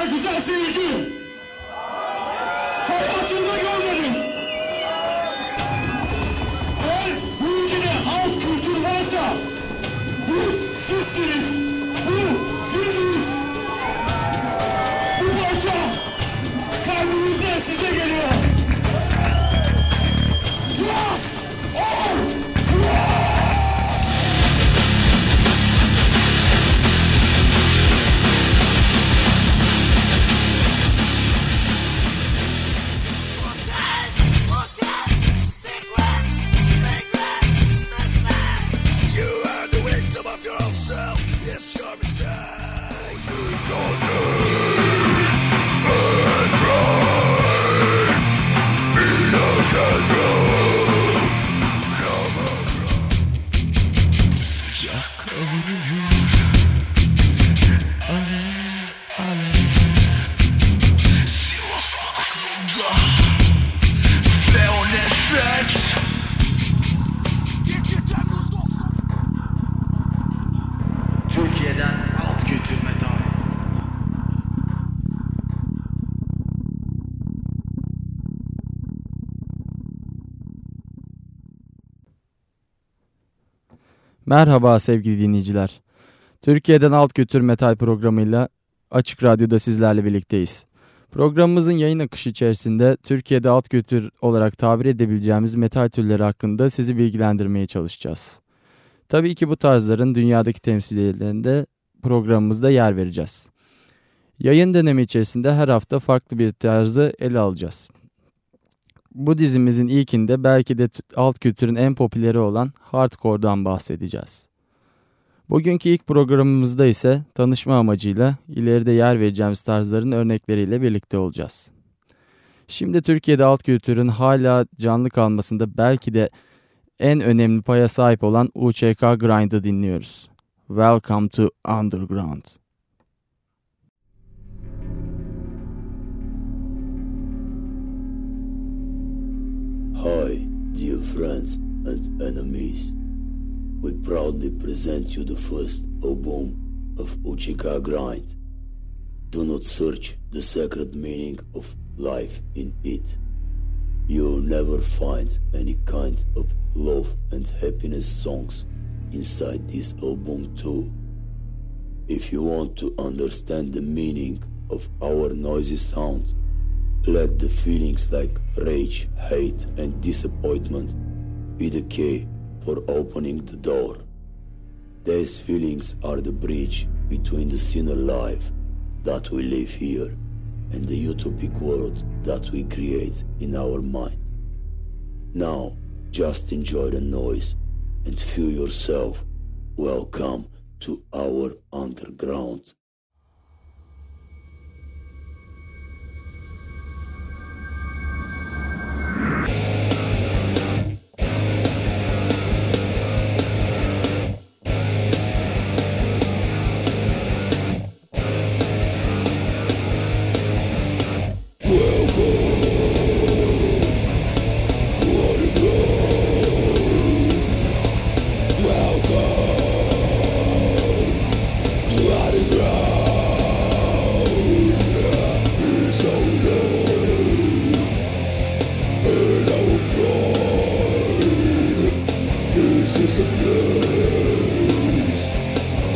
kadar güzel seyirci hayatımda Merhaba sevgili dinleyiciler. Türkiye'den Alt Kültür Metal programıyla Açık Radyo'da sizlerle birlikteyiz. Programımızın yayın akışı içerisinde Türkiye'de alt kültür olarak tabir edebileceğimiz metal türleri hakkında sizi bilgilendirmeye çalışacağız. Tabii ki bu tarzların dünyadaki temsilcilerinde programımızda yer vereceğiz. Yayın dönemi içerisinde her hafta farklı bir tarzı ele alacağız. Bu dizimizin ilkinde belki de alt kültürün en popüleri olan hardcore'dan bahsedeceğiz. Bugünkü ilk programımızda ise tanışma amacıyla ileride yer vereceğimiz tarzların örnekleriyle birlikte olacağız. Şimdi Türkiye'de alt kültürün hala canlı kalmasında belki de en önemli paya sahip olan UÇK Grind'ı dinliyoruz. Welcome to Underground. Hi, dear friends and enemies. We proudly present you the first album of Uchika Grind. Do not search the sacred meaning of life in it. You'll never find any kind of love and happiness songs inside this album too. If you want to understand the meaning of our noisy sound, let the feelings like rage, hate, and disappointment be the key for opening the door. These feelings are the bridge between the sinner life that we live here and the utopic world that we create in our mind. Now, just enjoy the noise and feel yourself welcome to our underground.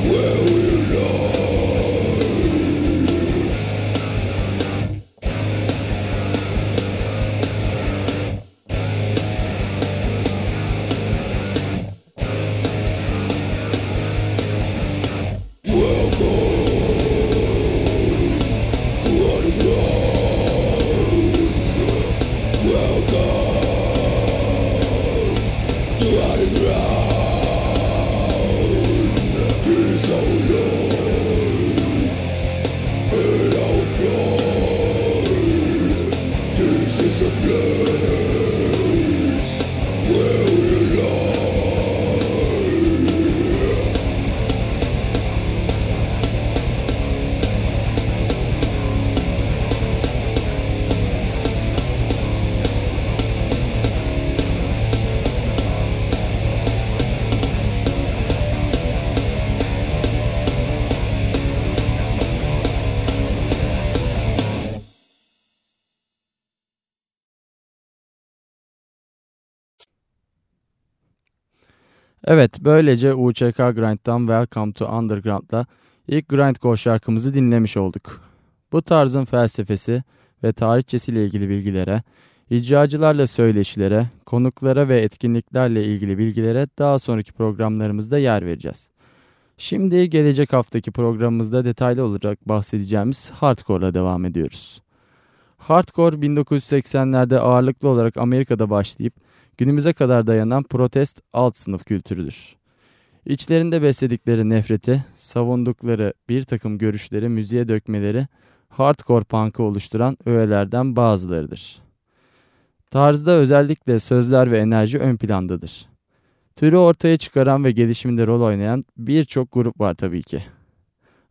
world. Evet, böylece UÇK Grind'dan Welcome to Underground'la ilk grindcore şarkımızı dinlemiş olduk. Bu tarzın felsefesi ve tarihçesiyle ilgili bilgilere, icracılarla söyleşilere, konuklara ve etkinliklerle ilgili bilgilere daha sonraki programlarımızda yer vereceğiz. Şimdi gelecek haftaki programımızda detaylı olarak bahsedeceğimiz Hardcore'la devam ediyoruz. Hardcore 1980'lerde ağırlıklı olarak Amerika'da başlayıp günümüze kadar dayanan protest alt sınıf kültürüdür. İçlerinde besledikleri nefreti, savundukları bir takım görüşleri müziğe dökmeleri hardcore punk'ı oluşturan öğelerden bazılarıdır. Tarzda özellikle sözler ve enerji ön plandadır. Türü ortaya çıkaran ve gelişiminde rol oynayan birçok grup var tabii ki.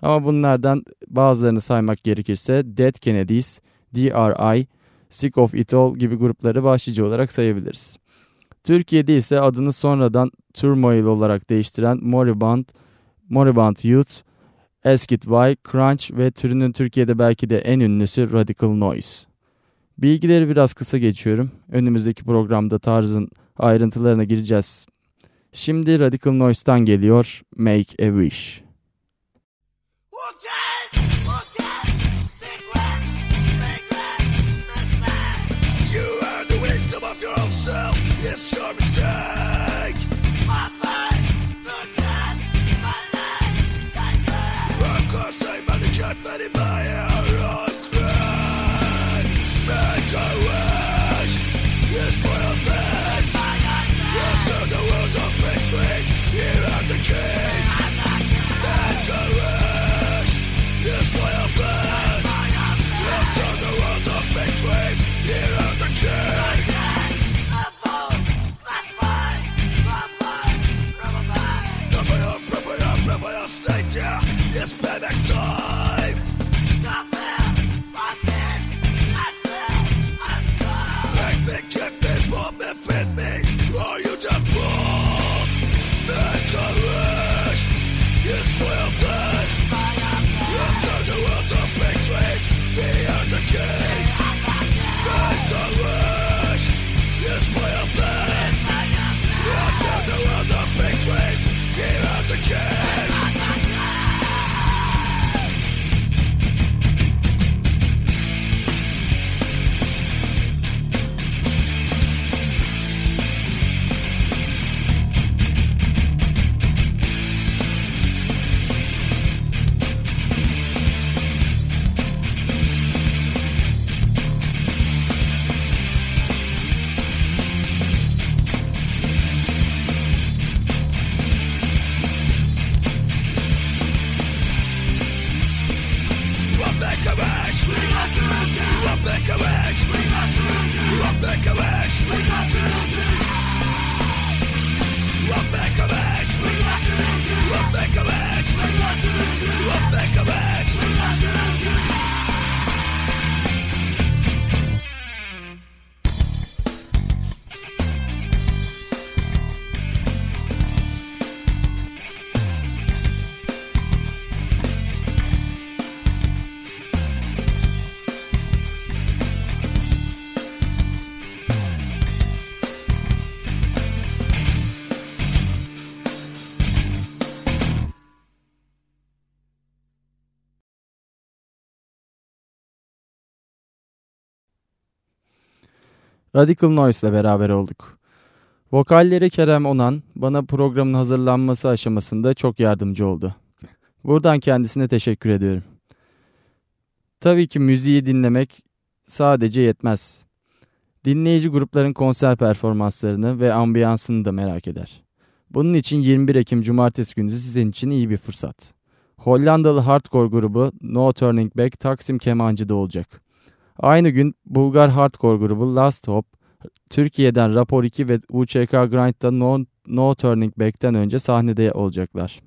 Ama bunlardan bazılarını saymak gerekirse Dead Kennedys, DRI, Sick of It All gibi grupları başlıca olarak sayabiliriz. Türkiye'de ise adını sonradan Turmoil olarak değiştiren Moribund, Moribund Youth, Eskit Y, Crunch ve türünün Türkiye'de belki de en ünlüsü Radical Noise. Bilgileri biraz kısa geçiyorum. Önümüzdeki programda tarzın ayrıntılarına gireceğiz. Şimdi Radical Noise'tan geliyor Make a Wish. You Make Radical Noise ile beraber olduk. Vokalleri Kerem Onan bana programın hazırlanması aşamasında çok yardımcı oldu. Buradan kendisine teşekkür ediyorum. Tabii ki müziği dinlemek sadece yetmez. Dinleyici grupların konser performanslarını ve ambiyansını da merak eder. Bunun için 21 Ekim Cumartesi günü sizin için iyi bir fırsat. Hollandalı hardcore grubu No Turning Back Taksim Kemancı'da olacak. Aynı gün Bulgar hardcore grubu Last Hope, Türkiye'den Rapor 2 ve UÇK Grind'da no, no Turning Back'ten önce sahnede olacaklar.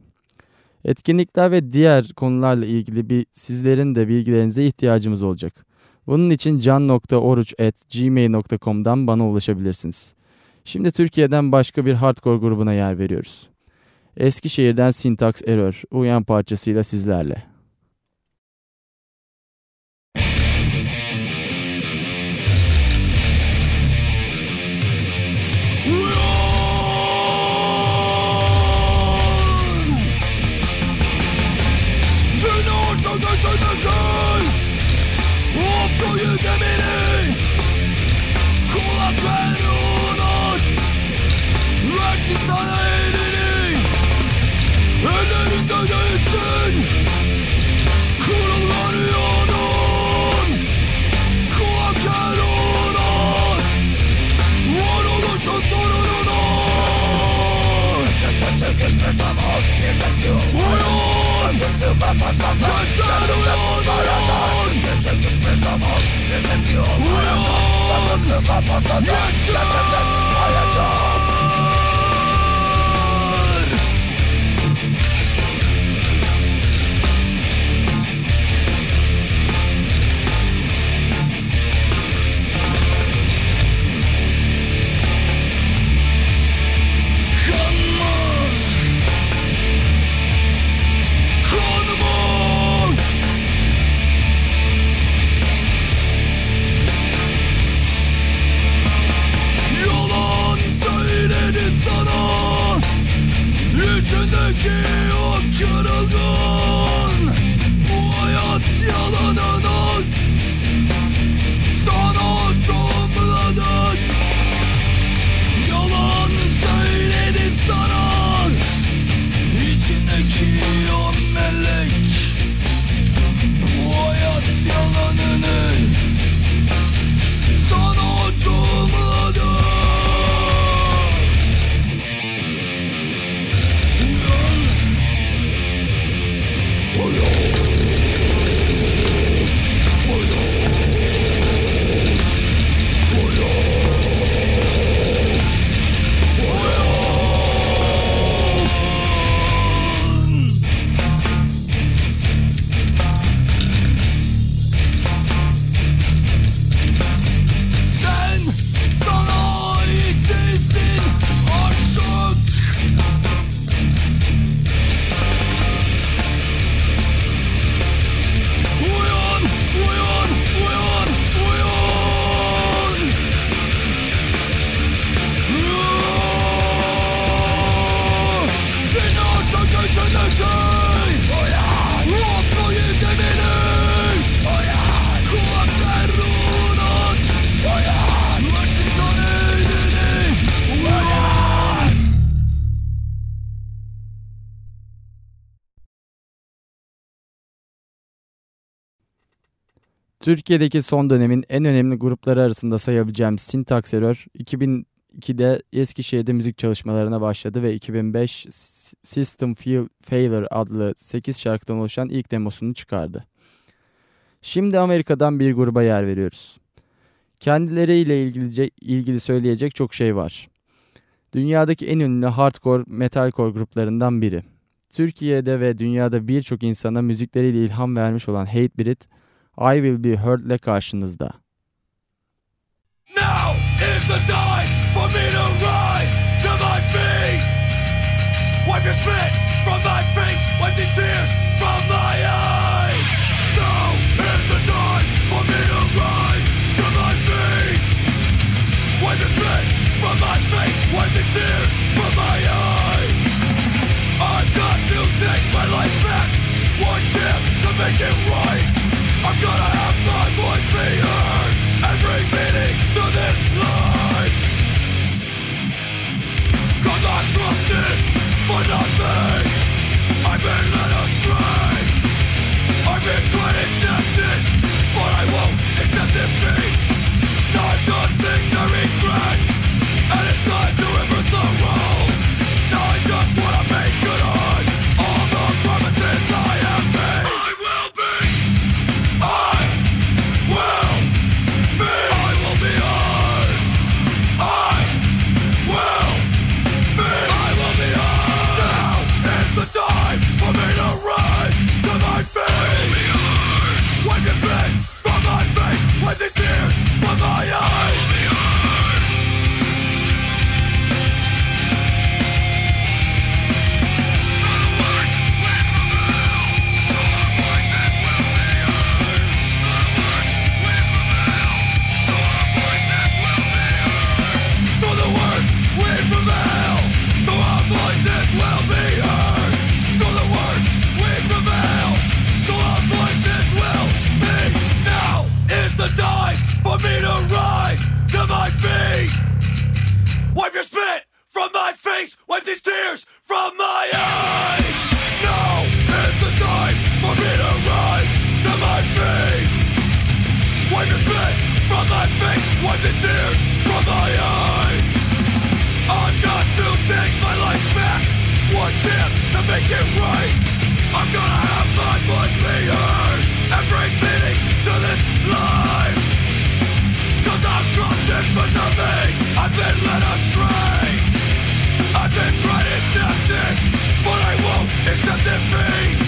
Etkinlikler ve diğer konularla ilgili bir sizlerin de bilgilerinize ihtiyacımız olacak. Bunun için can.oruç.gmail.com'dan bana ulaşabilirsiniz. Şimdi Türkiye'den başka bir hardcore grubuna yer veriyoruz. Eskişehir'den Syntax Error, Uyan parçasıyla sizlerle. me pasan Kaçar yollardan Gerçekleşmez zaman Nefes yok hayata Sanırsıma pasadan Gerçekleşmez job. içindeki o kırılgan Türkiye'deki son dönemin en önemli grupları arasında sayabileceğim Syntax Error 2002'de Eskişehir'de müzik çalışmalarına başladı ve 2005 System Failure adlı 8 şarkıdan oluşan ilk demosunu çıkardı. Şimdi Amerika'dan bir gruba yer veriyoruz. Kendileriyle ilgili, ilgili söyleyecek çok şey var. Dünyadaki en ünlü hardcore metalcore gruplarından biri. Türkiye'de ve dünyada birçok insana müzikleriyle ilham vermiş olan Hatebreed, I Will Be Heard'le karşınızda. Now is the time for me to rise to my feet. Wipe your spit from my face, wipe these tears I got a make it right. I'm gonna have my voice be heard this life. Cause I've trusted for nothing. I've been led astray. I've been tried and tested, but I won't accept defeat.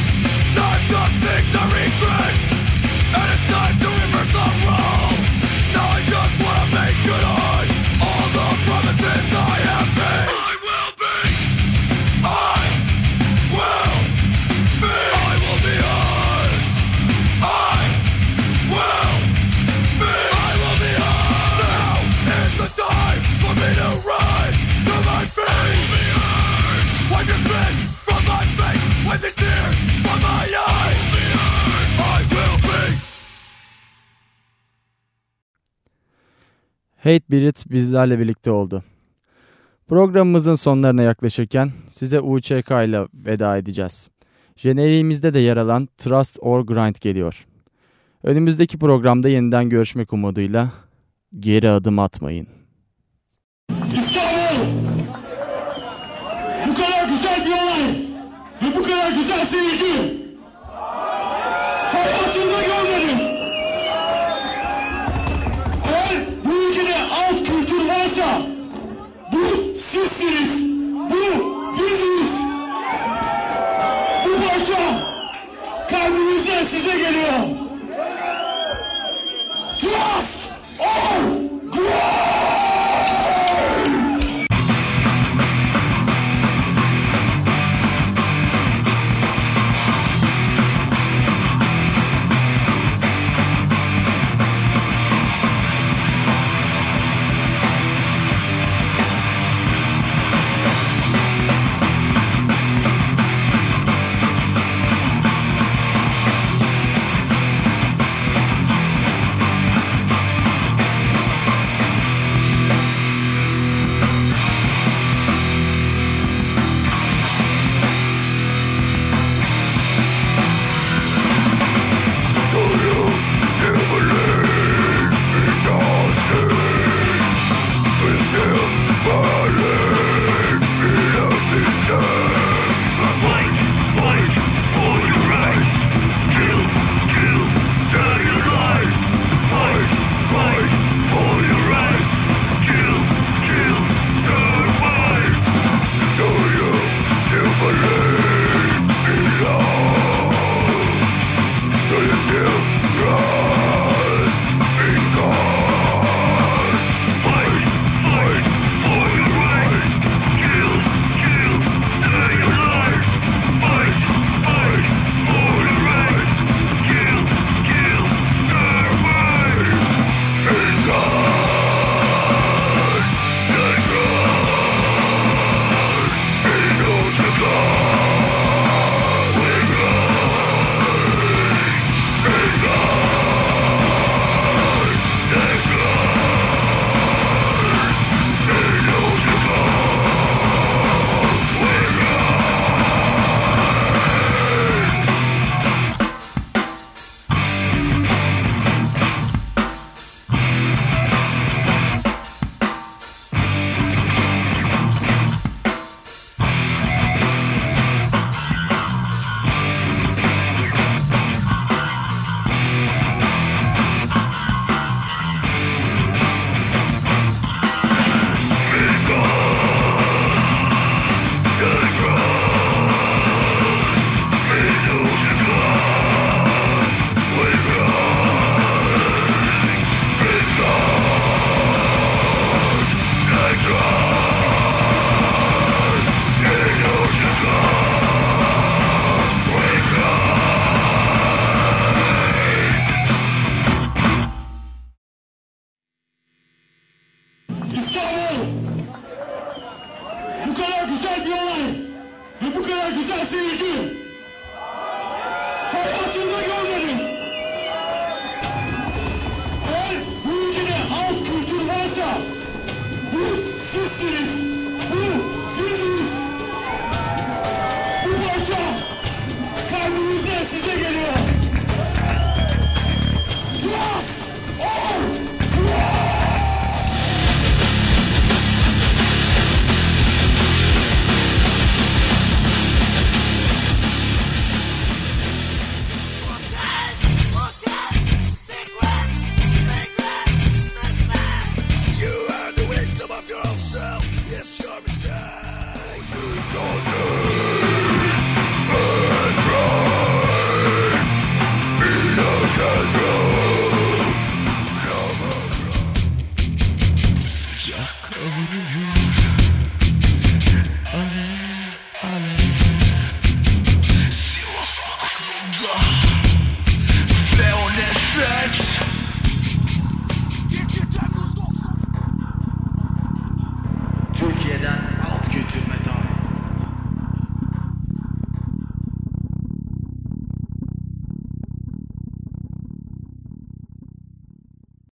Hate Birit bizlerle birlikte oldu. Programımızın sonlarına yaklaşırken size UÇK ile veda edeceğiz. Jeneriğimizde de yer alan Trust or Grind geliyor. Önümüzdeki programda yeniden görüşmek umuduyla geri adım atmayın. İstanbul! Bu kadar güzel bir olay ve bu kadar güzel seyirci